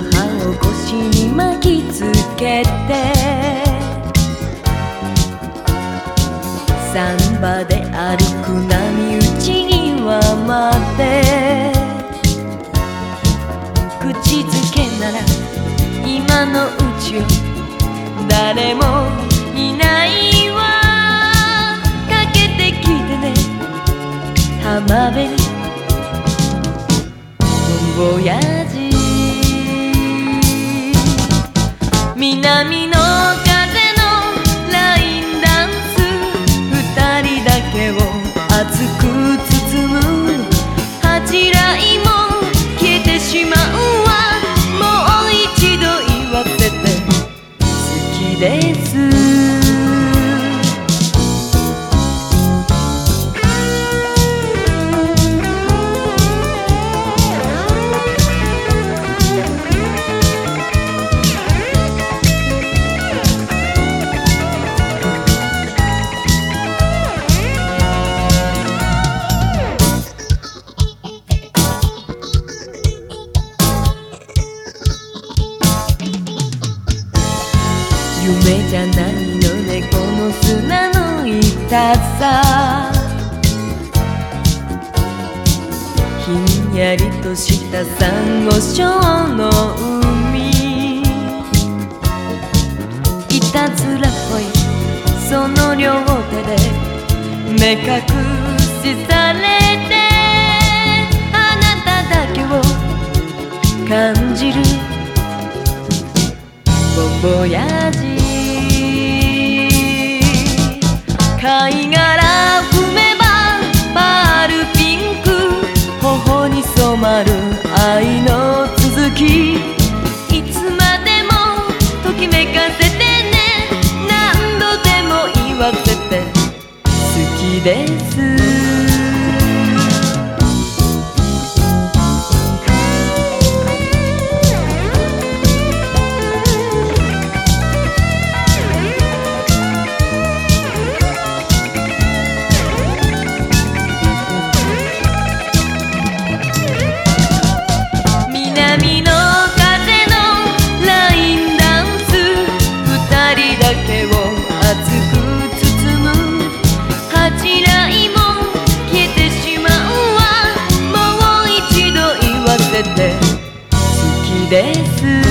葉を腰に巻きつけてサンバで歩く波打ち際まで口づけなら今のうちを誰もいないわ。かけてきてね。浜辺にボンボ南の風のラインダンス。二人だけを熱く包む。恥じらいも消えてしまうわ。もう一度言わせて。好きです。夢じゃないのねこの砂の痛さ。ひんやりとしたサンゴ礁の海。いたずらっぽいその両手で目隠しされて。あなただけを感じる。ボンボまる愛の続き。いつまでもときめかせてね。何度でも言わせて。好きですです。